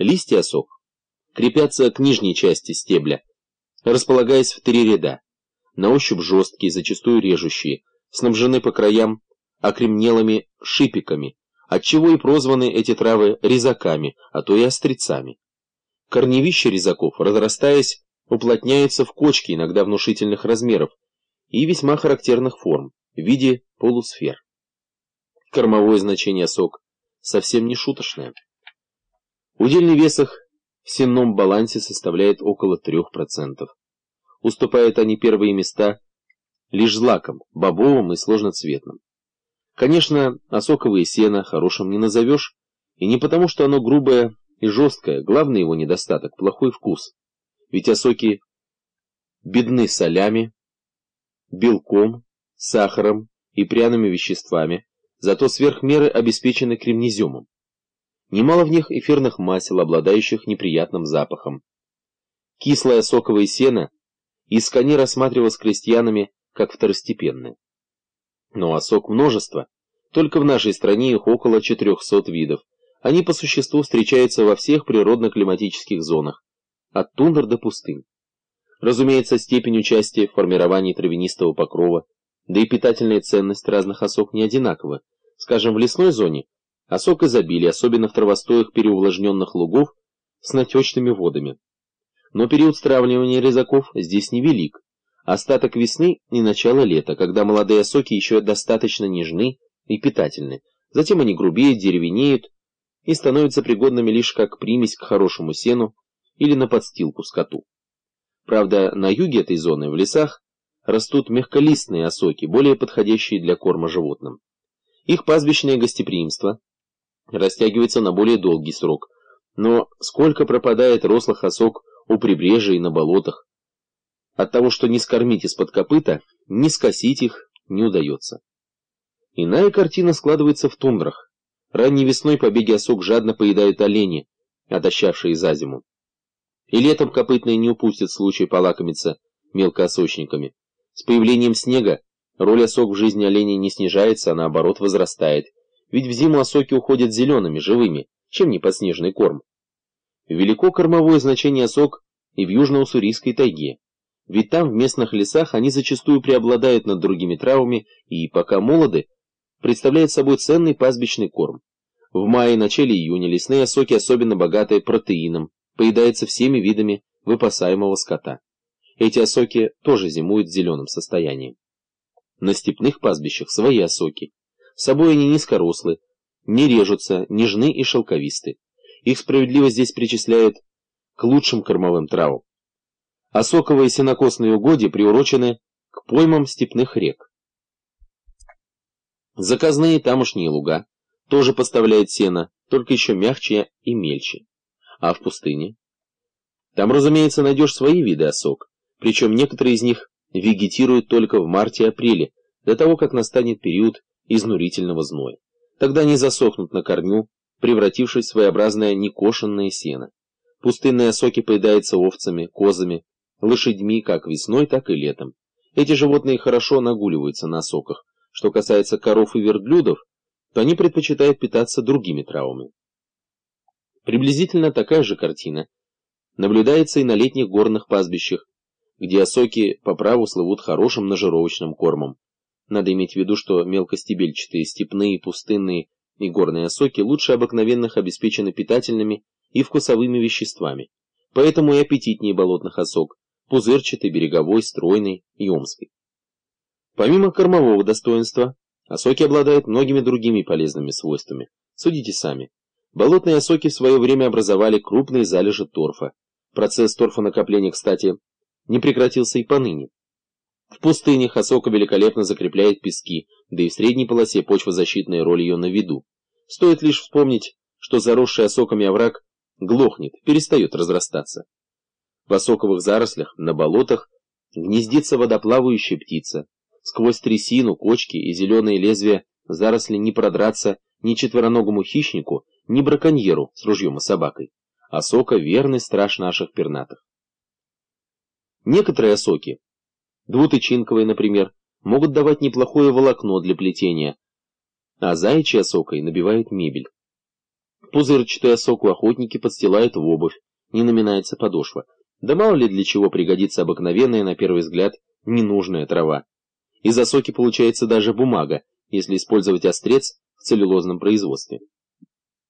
Листья осок крепятся к нижней части стебля, располагаясь в три ряда. На ощупь жесткие, зачастую режущие, снабжены по краям окремнелыми шипиками, отчего и прозваны эти травы резаками, а то и острецами. Корневища резаков, разрастаясь, уплотняются в кочки, иногда внушительных размеров, и весьма характерных форм, в виде полусфер. Кормовое значение сок совсем не шуточное. Удельный вес их в сенном балансе составляет около 3%. Уступают они первые места лишь злаком, бобовым и сложноцветным. Конечно, осоковое сено хорошим не назовешь, и не потому, что оно грубое и жесткое, главный его недостаток – плохой вкус. Ведь осоки бедны солями, белком, сахаром и пряными веществами, зато сверх меры обеспечены кремнеземом. Немало в них эфирных масел, обладающих неприятным запахом. Кислое соковое сено Искони рассматривалось крестьянами как второстепенное. Но осок множество. Только в нашей стране их около 400 видов. Они по существу встречаются во всех природно-климатических зонах, от тундр до пустынь. Разумеется, степень участия в формировании травянистого покрова, да и питательная ценность разных осок не одинакова. Скажем, в лесной зоне осок изобилия, особенно в травостоях переувлажненных лугов с натечными водами. Но период стравливания резаков здесь невелик. Остаток весны и начало лета, когда молодые осоки еще достаточно нежны и питательны. Затем они грубеют, деревенеют и становятся пригодными лишь как примесь к хорошему сену или на подстилку скоту. Правда, на юге этой зоны, в лесах, растут мягколистные осоки, более подходящие для корма животным. Их пастбищное гостеприимство растягивается на более долгий срок, но сколько пропадает рослых осок у прибрежья и на болотах. От того, что не скормить из-под копыта, не скосить их не удается. Иная картина складывается в тундрах. Ранней весной побеги осок жадно поедают олени, отощавшие за зиму. И летом копытные не упустят случай полакомиться мелкоосочниками. С появлением снега роль осок в жизни оленей не снижается, а наоборот возрастает. Ведь в зиму осоки уходят зелеными, живыми, чем не подснежный корм. Велико кормовое значение осок и в южно-уссурийской тайге. Ведь там, в местных лесах, они зачастую преобладают над другими травами и, пока молоды, представляют собой ценный пастбищный корм. В мае и начале июня лесные осоки, особенно богатые протеином, поедаются всеми видами выпасаемого скота. Эти осоки тоже зимуют в зеленом состоянии. На степных пастбищах свои осоки. Собой они низкорослы, не режутся, нежны и шелковисты. Их справедливо здесь причисляют к лучшим кормовым травам. А соковые сенокосные угодья приурочены к поймам степных рек. Заказные тамошние луга тоже поставляют сено, только еще мягче и мельче. А в пустыне? Там, разумеется, найдешь свои виды осок, причем некоторые из них вегетируют только в марте-апреле, до того, как настанет период изнурительного зноя. Тогда они засохнут на корню, превратившись в своеобразное некошенное сено. Пустынные соки поедаются овцами, козами, лошадьми как весной, так и летом. Эти животные хорошо нагуливаются на соках. Что касается коров и верблюдов, то они предпочитают питаться другими травами. Приблизительно такая же картина наблюдается и на летних горных пастбищах, где осоки по праву слывут хорошим нажировочным кормом. Надо иметь в виду, что мелкостебельчатые степные, пустынные и горные соки лучше обыкновенных обеспечены питательными и вкусовыми веществами, поэтому и аппетитнее болотных осок, пузырчатый, береговой, стройный и омский. Помимо кормового достоинства, осоки обладают многими другими полезными свойствами. Судите сами. Болотные осоки в свое время образовали крупные залежи торфа. Процесс торфонакопления, кстати, не прекратился и поныне. В пустынях осока великолепно закрепляет пески, да и в средней полосе почвозащитная роль ее на виду. Стоит лишь вспомнить, что заросший осоками овраг глохнет, перестает разрастаться. В осоковых зарослях, на болотах, гнездится водоплавающая птица. Сквозь трясину, кочки и зеленые лезвия заросли не продраться ни четвероногому хищнику, ни браконьеру с ружьем и собакой. Осока — верный страж наших пернатых. Некоторые осоки двутычинковые, например, могут давать неплохое волокно для плетения, а заячья сокой набивают мебель. Пузырчатую осоку охотники подстилают в обувь, не наминается подошва. Да мало ли для чего пригодится обыкновенная, на первый взгляд, ненужная трава. Из осоки получается даже бумага, если использовать острец в целлюлозном производстве.